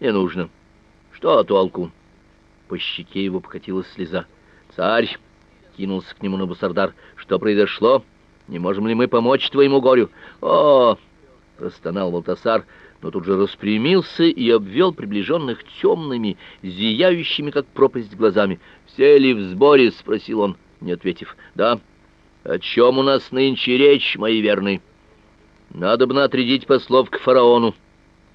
Не нужно. Что толку? По щеке его покатилась слеза. Царь кинулся к нему на Набусардар. Что произошло? Не можем ли мы помочь твоему горю? О! простонал Валтасар, но тут же распрямился и обвел приближенных темными, зияющими как пропасть глазами. "Все ли в сборе?" спросил он, не ответив. "Да. О чем у нас нынче речь, мои верные?" Надо бы отрядить послов к фараону,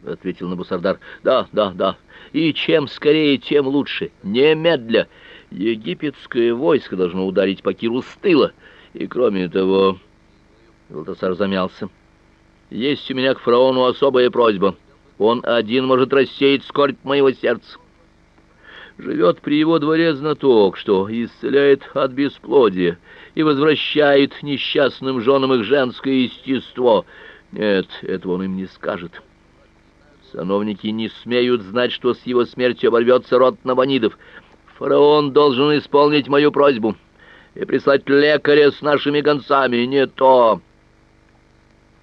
ответил Набусардар. Да, да, да. И чем скорее, тем лучше. Немедля. Египетское войско должно ударить по Киру с тыла. И кроме того, Валтасар замялся. Есть у меня к фараону особая просьба. Он один может рассеять скорбь моего сердца. Живет при его дворе знаток, что исцеляет от бесплодия и возвращает несчастным женам их женское естество. Нет, этого он им не скажет. Сановники не смеют знать, что с его смертью оборвется род Набонидов. Фараон должен исполнить мою просьбу и прислать лекаря с нашими гонцами, не то.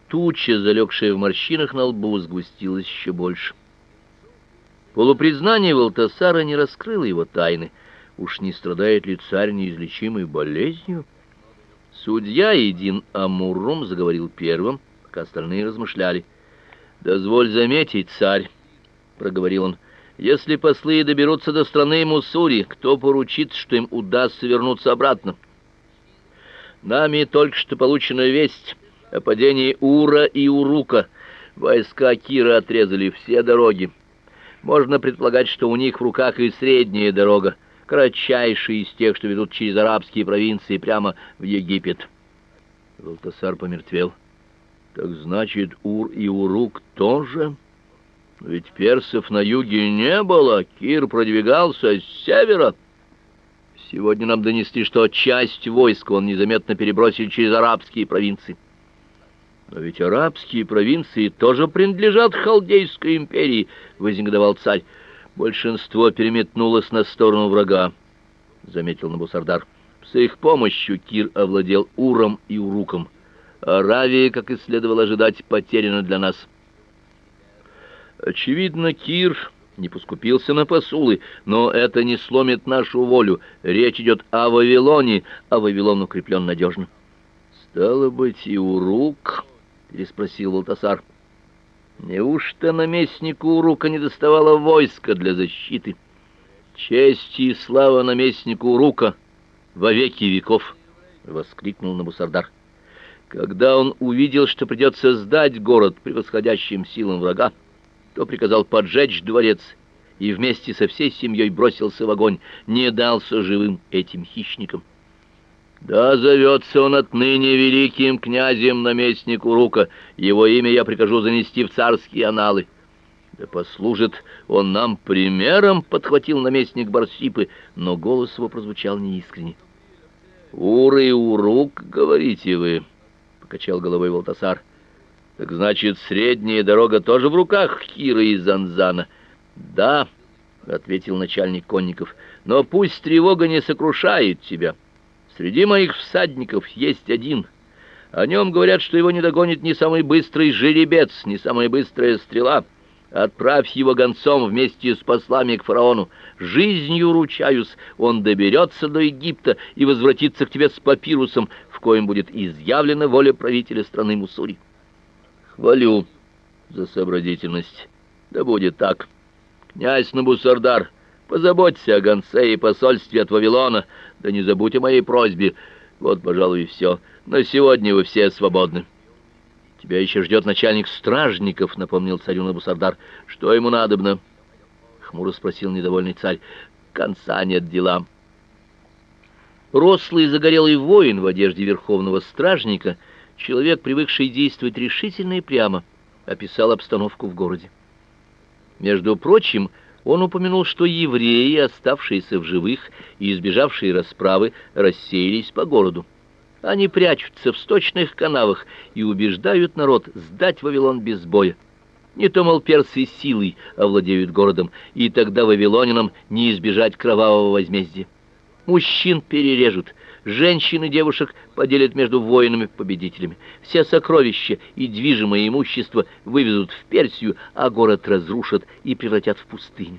Туча, залегшая в морщинах на лбу, сгустилась еще больше. Полупризнание Валтасара не раскрыло его тайны. Уж не страдает ли царь неизлечимой болезнью? Судья Идин Амуррум заговорил первым, пока остальные размышляли. «Дозволь заметить, царь», — проговорил он, — «если послы доберутся до страны Муссури, кто поручит, что им удастся вернуться обратно? Нами только что получена весть о падении Ура и Урука. Войска Кира отрезали все дороги. Можно предполагать, что у них в руках и средняя дорога, кратчайшая из тех, что ведут через арабские провинции прямо в Египет. Валтасар помертвел. Так значит, Ур и Урук тоже? Ведь персов на юге не было, Кир продвигался с севера. Сегодня нам донесли, что часть войска он незаметно перебросил через арабские провинции. Но ведь арабские провинции тоже принадлежат Халдейской империи, вознегодовал царь. Большинство переметнулось на сторону врага, заметил Набусардар. С их помощью Кир овладел Уром и Уруком. Аравия, как и следовало ожидать, потеряна для нас. Очевидно, Кир не поскупился на посулы, но это не сломит нашу волю. Речь идет о Вавилоне, а Вавилон укреплен надежно. Стало быть, и Урук переспросил Валтасар. Неужто наместнику Урука не доставало войска для защиты? Честь и слава наместнику Урука во веки веков, воскликнул Набусардар. Когда он увидел, что придется сдать город превосходящим силам врага, то приказал поджечь дворец и вместе со всей семьей бросился в огонь, не дался живым этим хищникам. Да зовется он отныне великим князем наместник Урука. Его имя я прикажу занести в царские аналы. Да послужит он нам примером, подхватил наместник Барсипы, но голос его прозвучал неискренне. Ур и Урук, говорите вы, покачал головой Волтасар. Так значит, средняя дорога тоже в руках Кира и Занзана. Да, ответил начальник конников. Но пусть тревога не сокрушает тебя. Среди моих всадников есть один. О нем говорят, что его не догонит ни самый быстрый жеребец, ни самая быстрая стрела. Отправь его гонцом вместе с послами к фараону. Жизнью ручаюсь, он доберется до Египта и возвратится к тебе с папирусом, в коем будет изъявлена воля правителя страны Муссури. Хвалю за сообразительность. Да будет так. Князь Набусардар, позаботься о гонце и посольстве от Вавилона, да не забудь о моей просьбе. Вот, пожалуй, и все. На сегодня вы все свободны. Тебя еще ждет начальник стражников, напомнил царю Набусардар. Что ему надобно? Хмуро спросил недовольный царь. Конца нет делам. Рослый загорелый воин в одежде верховного стражника, человек, привыкший действовать решительно и прямо, описал обстановку в городе. Между прочим, он упомянул, что евреи, оставшиеся в живых и избежавшие расправы, рассеялись по городу. Они прячутся в сточных канавах и убеждают народ сдать Вавилон без боя. Не то, мол, персы силой овладеют городом, и тогда вавилонянам не избежать кровавого возмездия. Мужчин перережут, женщин и девушек поделят между воинами-победителями. Все сокровища и движимое имущество вывезут в Персию, а город разрушат и превратят в пустыню.